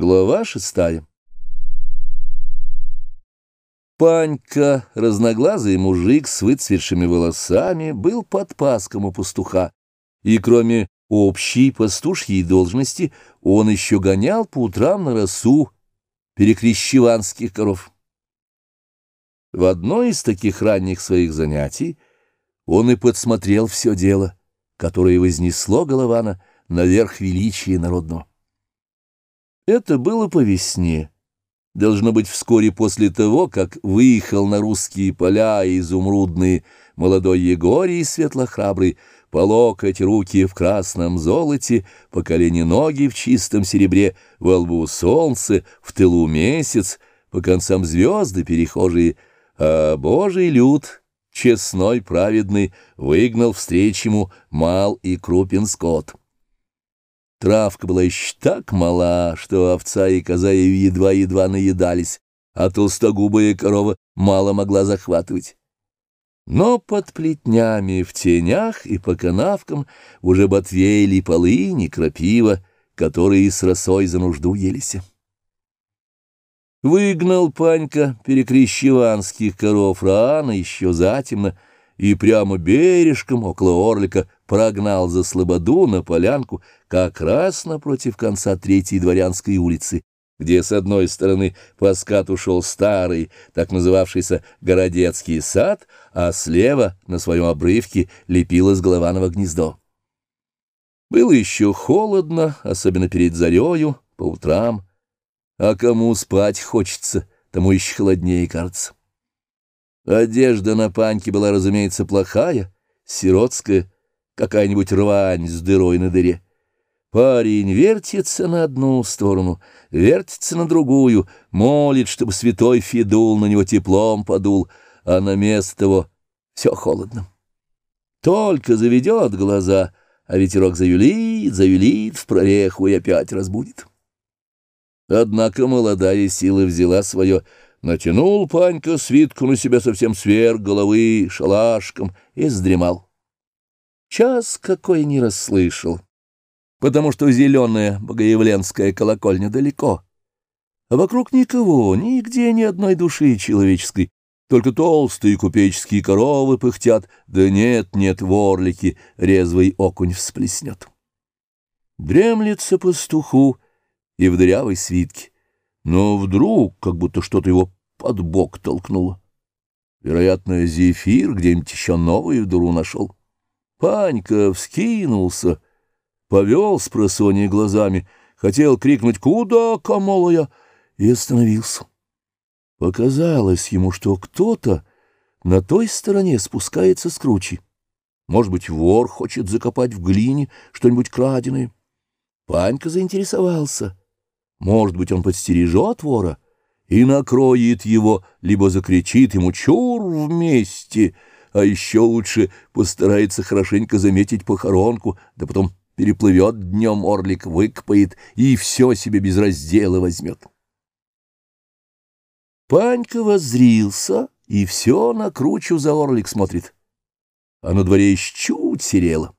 Глава шестая Панька, разноглазый мужик с выцветшими волосами, был под паском у пастуха, и кроме общей пастушьей должности он еще гонял по утрам на росу перекрещеванских коров. В одно из таких ранних своих занятий он и подсмотрел все дело, которое вознесло Голована наверх величия народного. Это было по весне. Должно быть, вскоре после того, как выехал на русские поля изумрудные молодой Егорий светлохрабрый, по локоть руки в красном золоте, по колени ноги в чистом серебре, во лбу солнце, в тылу месяц, по концам звезды перехожие, а божий люд, честной, праведный, выгнал встреч ему мал и крупен скот. Травка была еще так мала, что овца и коза едва-едва наедались, а толстогубая корова мало могла захватывать. Но под плетнями, в тенях и по канавкам уже ботвели полыни, крапива, которые с росой за нужду елися. Выгнал Панька перекрещеванских коров рано, еще затемно, и прямо бережком около Орлика прогнал за слободу на полянку как раз напротив конца Третьей Дворянской улицы, где с одной стороны по скату шел старый, так называвшийся Городецкий сад, а слева на своем обрывке лепилось Голованово гнездо. Было еще холодно, особенно перед зарею, по утрам, а кому спать хочется, тому еще холоднее кажется. Одежда на паньке была, разумеется, плохая, сиротская, какая-нибудь рвань с дырой на дыре. Парень вертится на одну сторону, вертится на другую, молит, чтобы святой Фидул на него теплом подул, а на место того все холодно. Только заведет глаза, а ветерок завюлит, завюлит в прореху и опять разбудит. Однако молодая сила взяла свое — Натянул Панька свитку на себя совсем сверх головы, шалашком, и сдремал. Час какой не расслышал, потому что зеленая богоявленская колокольня далеко. А вокруг никого, нигде ни одной души человеческой, только толстые купеческие коровы пыхтят, да нет-нет, ворлики, резвый окунь всплеснет. Дремлется пастуху и в дырявой свитке. Но вдруг, как будто что-то его под бок толкнуло. Вероятно, Зефир где-нибудь еще новую дуру нашел. Панька вскинулся, повел с просонья глазами, хотел крикнуть «Куда, комолая?» и остановился. Показалось ему, что кто-то на той стороне спускается с кручи. Может быть, вор хочет закопать в глине что-нибудь краденое. Панька заинтересовался. Может быть, он подстережет вора и накроет его, либо закричит ему «Чур вместе!» А еще лучше постарается хорошенько заметить похоронку, да потом переплывет днем орлик, выкопает и все себе без раздела возьмет. Панька воззрился и все на кручу за орлик смотрит, а на дворе еще чуть серело.